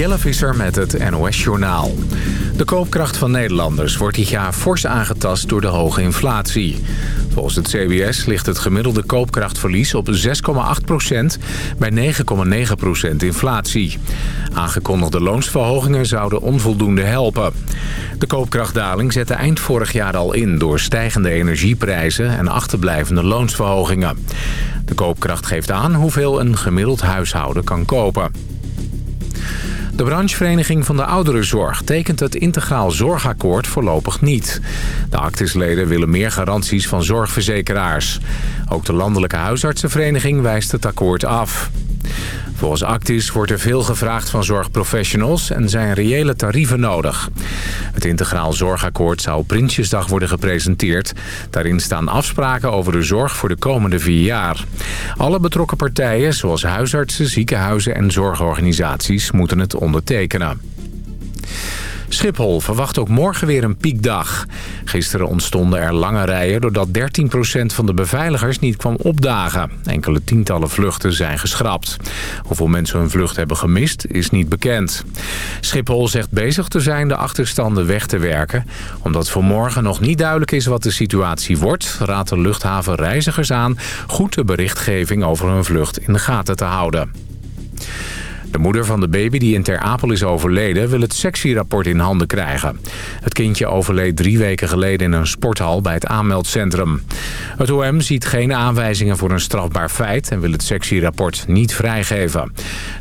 Jelle Visser met het NOS-journaal. De koopkracht van Nederlanders wordt dit jaar fors aangetast door de hoge inflatie. Volgens het CBS ligt het gemiddelde koopkrachtverlies op 6,8% bij 9,9% inflatie. Aangekondigde loonsverhogingen zouden onvoldoende helpen. De koopkrachtdaling zette eind vorig jaar al in door stijgende energieprijzen en achterblijvende loonsverhogingen. De koopkracht geeft aan hoeveel een gemiddeld huishouden kan kopen. De branchevereniging van de ouderenzorg tekent het integraal zorgakkoord voorlopig niet. De actisleden willen meer garanties van zorgverzekeraars. Ook de landelijke huisartsenvereniging wijst het akkoord af. Volgens Actis wordt er veel gevraagd van zorgprofessionals en zijn reële tarieven nodig. Het integraal zorgakkoord zou Prinsjesdag worden gepresenteerd. Daarin staan afspraken over de zorg voor de komende vier jaar. Alle betrokken partijen, zoals huisartsen, ziekenhuizen en zorgorganisaties, moeten het ondertekenen. Schiphol verwacht ook morgen weer een piekdag. Gisteren ontstonden er lange rijen doordat 13% van de beveiligers niet kwam opdagen. Enkele tientallen vluchten zijn geschrapt. Hoeveel mensen hun vlucht hebben gemist is niet bekend. Schiphol zegt bezig te zijn de achterstanden weg te werken. Omdat voor morgen nog niet duidelijk is wat de situatie wordt... raadt de luchthaven reizigers aan goed de berichtgeving over hun vlucht in de gaten te houden. De moeder van de baby die in Ter Apel is overleden wil het sectierapport in handen krijgen. Het kindje overleed drie weken geleden in een sporthal bij het aanmeldcentrum. Het OM ziet geen aanwijzingen voor een strafbaar feit en wil het sectierapport niet vrijgeven.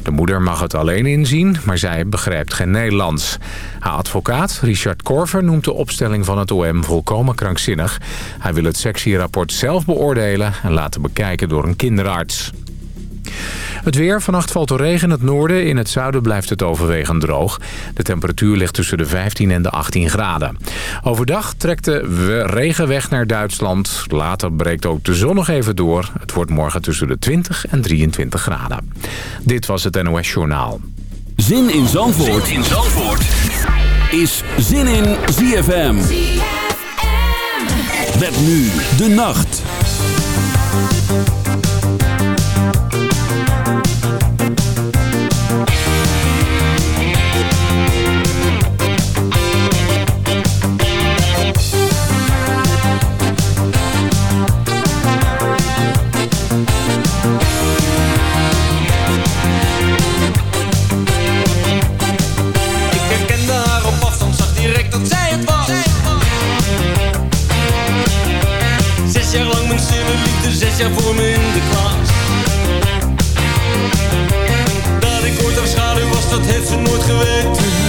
De moeder mag het alleen inzien, maar zij begrijpt geen Nederlands. Haar advocaat, Richard Korver, noemt de opstelling van het OM volkomen krankzinnig. Hij wil het sectierapport zelf beoordelen en laten bekijken door een kinderarts. Het weer. Vannacht valt er regen in het noorden. In het zuiden blijft het overwegend droog. De temperatuur ligt tussen de 15 en de 18 graden. Overdag trekt de regen weg naar Duitsland. Later breekt ook de zon nog even door. Het wordt morgen tussen de 20 en 23 graden. Dit was het NOS Journaal. Zin in Zandvoort, zin in Zandvoort. is Zin in ZFM. ZFM. Met nu de nacht. Jaar voor me in de klas. Dat ik ooit haar schaduw was, dat heeft ze nooit geweten.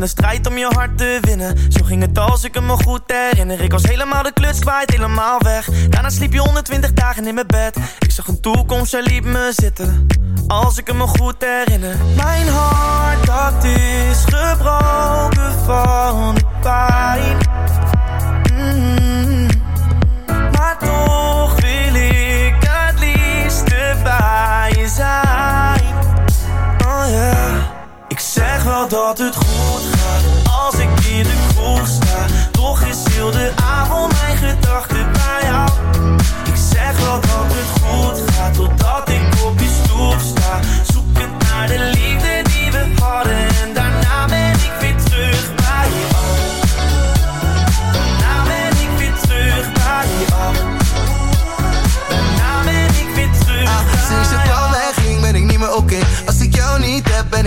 in de strijd om je hart te winnen. Zo ging het als ik me goed herinner. Ik was helemaal de kluts kwijt, helemaal weg. Daarna sliep je 120 dagen in mijn bed. Ik zag een toekomst, jij liep me zitten. Als ik me goed herinner. Mijn hart, dat is gebroken van de pijn. Mm-hmm. dat het goed gaat als ik in de kroeg sta. Toch is heel de avond mijn gedachten bij jou. Ik zeg wel dat het goed gaat totdat ik op je stoel sta. Zoek ik naar de liefde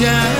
Yeah.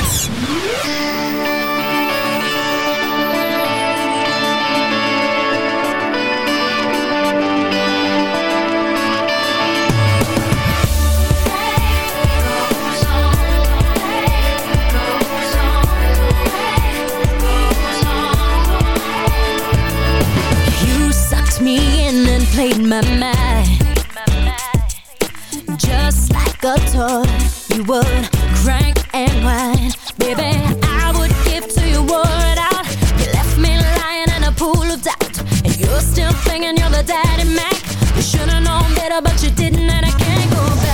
that I can't go back.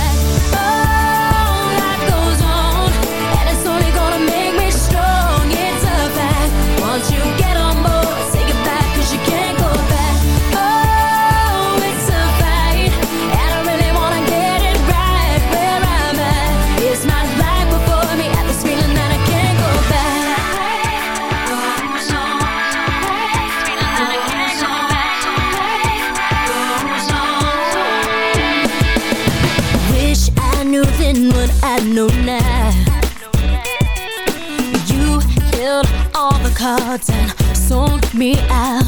me out.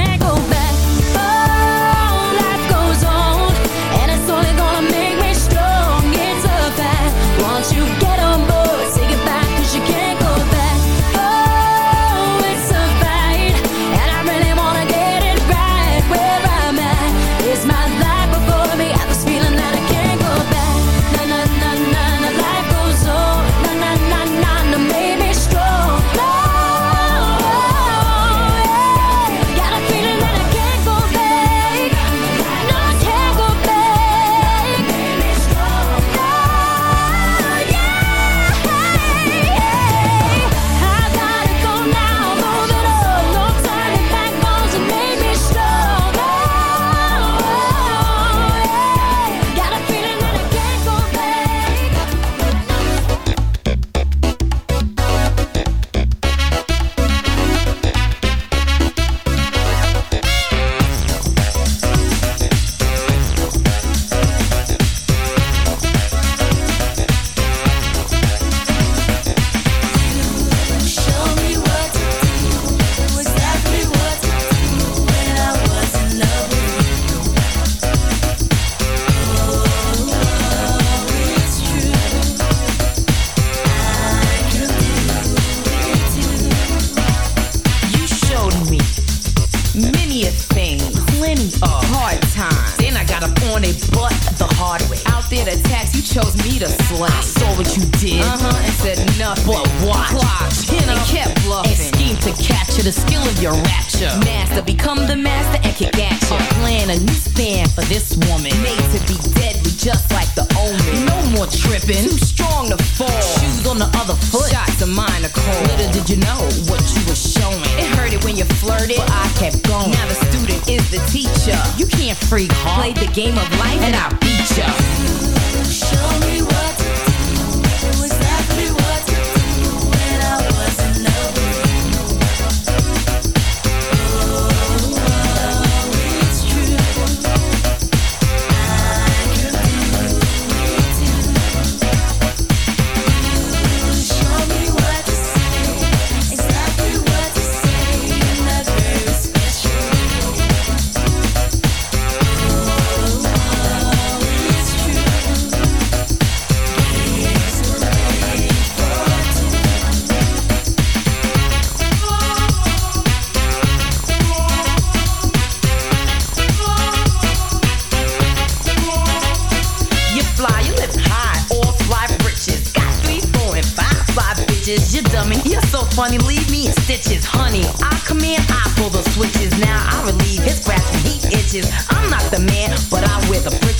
the mind cold. Little did you know what you were showing. It hurted when you flirted, but I kept going. Now the student is the teacher. You can't freak, huh? Played the game of life and I beat you.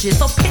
bitches. So pick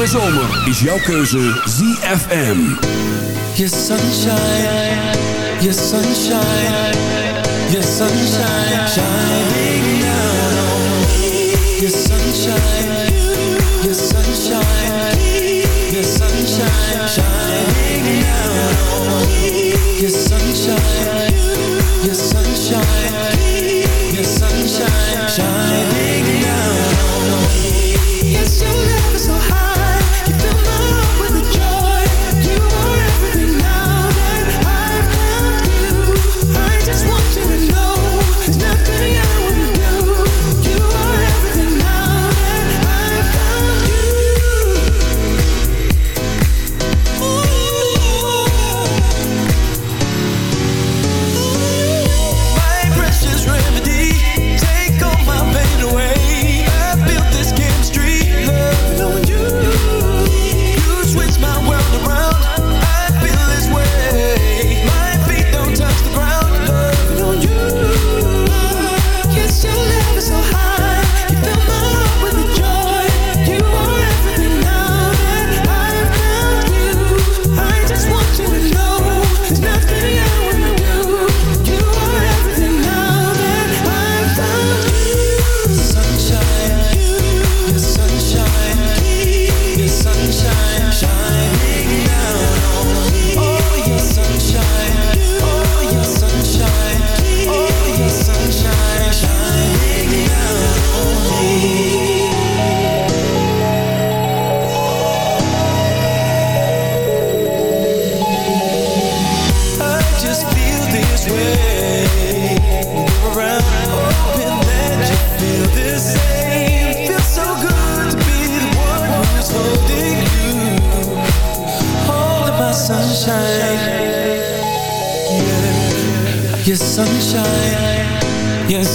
de zomer is jouw keuze ZFM. Your sunshine, your sunshine, your sunshine, shining down on me. Your sunshine, your sunshine, your sunshine, shining down on me. Your sunshine, your sunshine.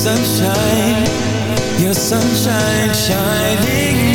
Sunshine, your sunshine shining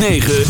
9.